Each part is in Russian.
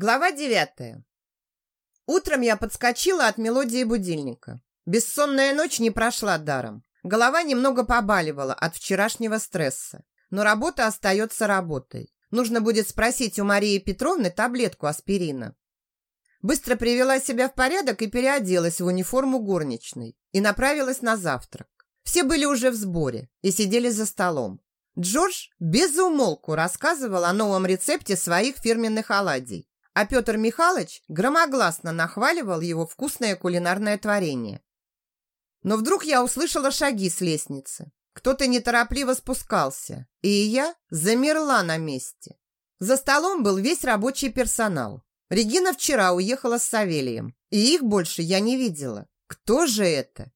Глава девятая. Утром я подскочила от мелодии будильника. Бессонная ночь не прошла даром. Голова немного побаливала от вчерашнего стресса. Но работа остается работой. Нужно будет спросить у Марии Петровны таблетку аспирина. Быстро привела себя в порядок и переоделась в униформу горничной. И направилась на завтрак. Все были уже в сборе и сидели за столом. Джордж без умолку рассказывал о новом рецепте своих фирменных оладий а Петр Михайлович громогласно нахваливал его вкусное кулинарное творение. Но вдруг я услышала шаги с лестницы. Кто-то неторопливо спускался, и я замерла на месте. За столом был весь рабочий персонал. Регина вчера уехала с Савелием, и их больше я не видела. Кто же это?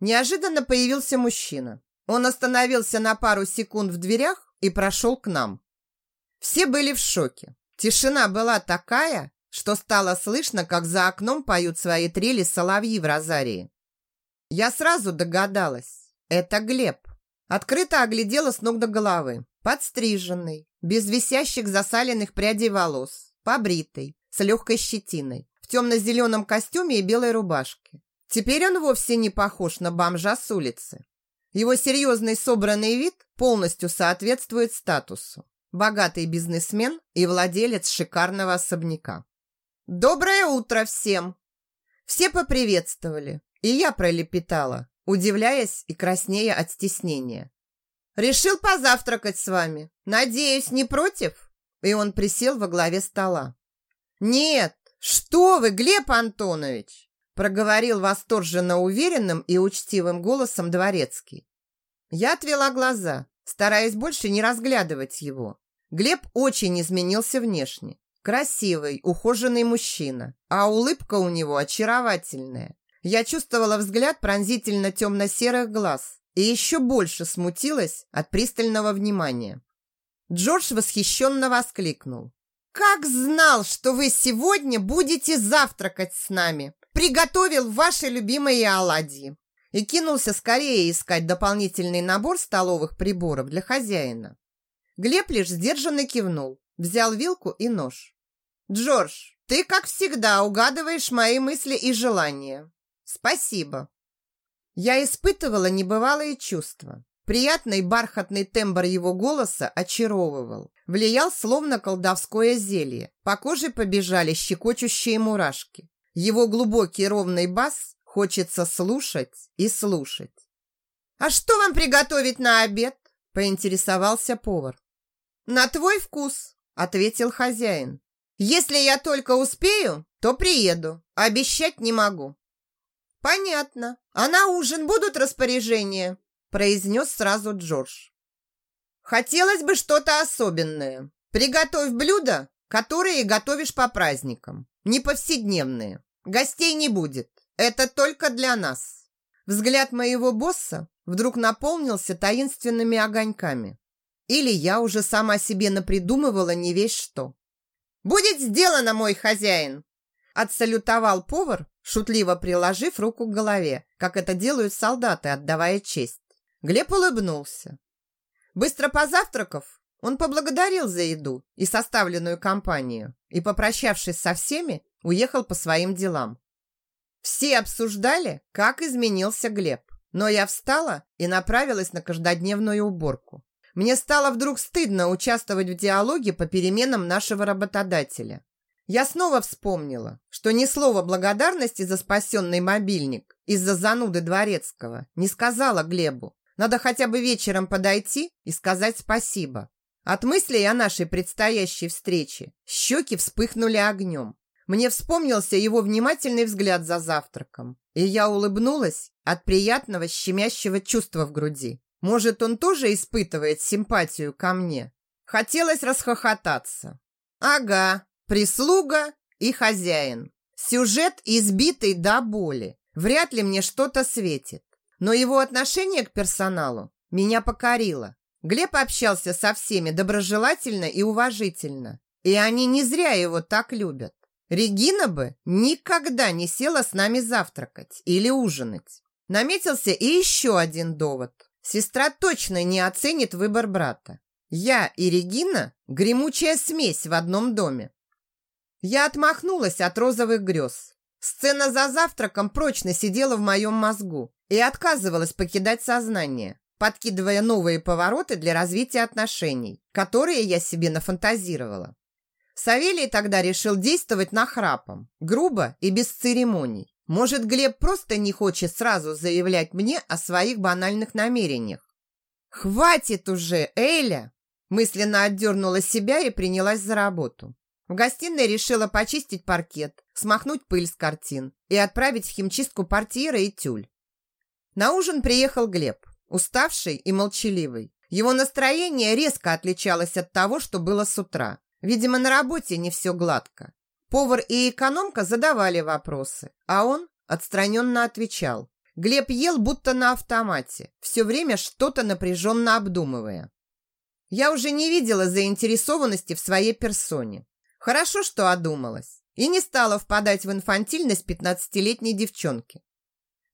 Неожиданно появился мужчина. Он остановился на пару секунд в дверях и прошел к нам. Все были в шоке. Тишина была такая, что стало слышно, как за окном поют свои трели соловьи в розарии. Я сразу догадалась. Это Глеб. Открыто оглядела с ног до головы. Подстриженный, без висящих засаленных прядей волос, побритый, с легкой щетиной, в темно-зеленом костюме и белой рубашке. Теперь он вовсе не похож на бомжа с улицы. Его серьезный собранный вид полностью соответствует статусу богатый бизнесмен и владелец шикарного особняка. «Доброе утро всем!» Все поприветствовали, и я пролепетала, удивляясь и краснея от стеснения. «Решил позавтракать с вами. Надеюсь, не против?» И он присел во главе стола. «Нет, что вы, Глеб Антонович!» проговорил восторженно уверенным и учтивым голосом дворецкий. Я отвела глаза, стараясь больше не разглядывать его. Глеб очень изменился внешне. Красивый, ухоженный мужчина, а улыбка у него очаровательная. Я чувствовала взгляд пронзительно темно-серых глаз и еще больше смутилась от пристального внимания. Джордж восхищенно воскликнул. «Как знал, что вы сегодня будете завтракать с нами! Приготовил ваши любимые оладьи!» И кинулся скорее искать дополнительный набор столовых приборов для хозяина. Глеб лишь сдержанно кивнул, взял вилку и нож. «Джордж, ты, как всегда, угадываешь мои мысли и желания. Спасибо». Я испытывала небывалые чувства. Приятный бархатный тембр его голоса очаровывал. Влиял словно колдовское зелье. По коже побежали щекочущие мурашки. Его глубокий ровный бас хочется слушать и слушать. «А что вам приготовить на обед?» – поинтересовался повар. «На твой вкус», – ответил хозяин. «Если я только успею, то приеду. Обещать не могу». «Понятно. А на ужин будут распоряжения?» – произнес сразу Джордж. «Хотелось бы что-то особенное. Приготовь блюда, которые готовишь по праздникам. Не повседневные. Гостей не будет. Это только для нас». Взгляд моего босса вдруг наполнился таинственными огоньками. Или я уже сама себе напридумывала не весь что. «Будет сделано, мой хозяин!» Отсалютовал повар, шутливо приложив руку к голове, как это делают солдаты, отдавая честь. Глеб улыбнулся. Быстро позавтракав, он поблагодарил за еду и составленную компанию и, попрощавшись со всеми, уехал по своим делам. Все обсуждали, как изменился Глеб, но я встала и направилась на каждодневную уборку. Мне стало вдруг стыдно участвовать в диалоге по переменам нашего работодателя. Я снова вспомнила, что ни слова благодарности за спасенный мобильник из-за зануды Дворецкого не сказала Глебу. Надо хотя бы вечером подойти и сказать спасибо. От мыслей о нашей предстоящей встрече щеки вспыхнули огнем. Мне вспомнился его внимательный взгляд за завтраком, и я улыбнулась от приятного щемящего чувства в груди. Может, он тоже испытывает симпатию ко мне? Хотелось расхохотаться. Ага, прислуга и хозяин. Сюжет избитый до боли. Вряд ли мне что-то светит. Но его отношение к персоналу меня покорило. Глеб общался со всеми доброжелательно и уважительно. И они не зря его так любят. Регина бы никогда не села с нами завтракать или ужинать. Наметился и еще один довод. Сестра точно не оценит выбор брата. Я и Регина – гремучая смесь в одном доме. Я отмахнулась от розовых грез. Сцена за завтраком прочно сидела в моем мозгу и отказывалась покидать сознание, подкидывая новые повороты для развития отношений, которые я себе нафантазировала. Савелий тогда решил действовать нахрапом, грубо и без церемоний. Может, Глеб просто не хочет сразу заявлять мне о своих банальных намерениях. «Хватит уже, Эля!» Мысленно отдернула себя и принялась за работу. В гостиной решила почистить паркет, смахнуть пыль с картин и отправить в химчистку портьера и тюль. На ужин приехал Глеб, уставший и молчаливый. Его настроение резко отличалось от того, что было с утра. Видимо, на работе не все гладко. Повар и экономка задавали вопросы, а он отстраненно отвечал. Глеб ел будто на автомате, все время что-то напряженно обдумывая. Я уже не видела заинтересованности в своей персоне. Хорошо, что одумалась и не стала впадать в инфантильность пятнадцатилетней девчонки.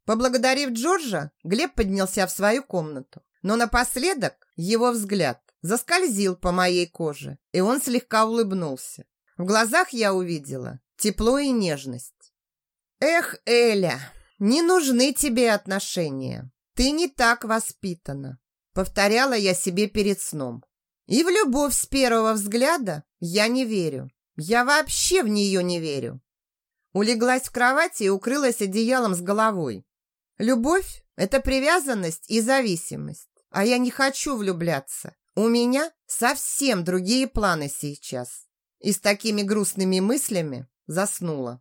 Поблагодарив Джорджа, Глеб поднялся в свою комнату, но напоследок его взгляд заскользил по моей коже, и он слегка улыбнулся. В глазах я увидела тепло и нежность. «Эх, Эля, не нужны тебе отношения. Ты не так воспитана», повторяла я себе перед сном. И в любовь с первого взгляда я не верю. Я вообще в нее не верю. Улеглась в кровати и укрылась одеялом с головой. Любовь – это привязанность и зависимость. А я не хочу влюбляться. У меня совсем другие планы сейчас. И с такими грустными мыслями заснула.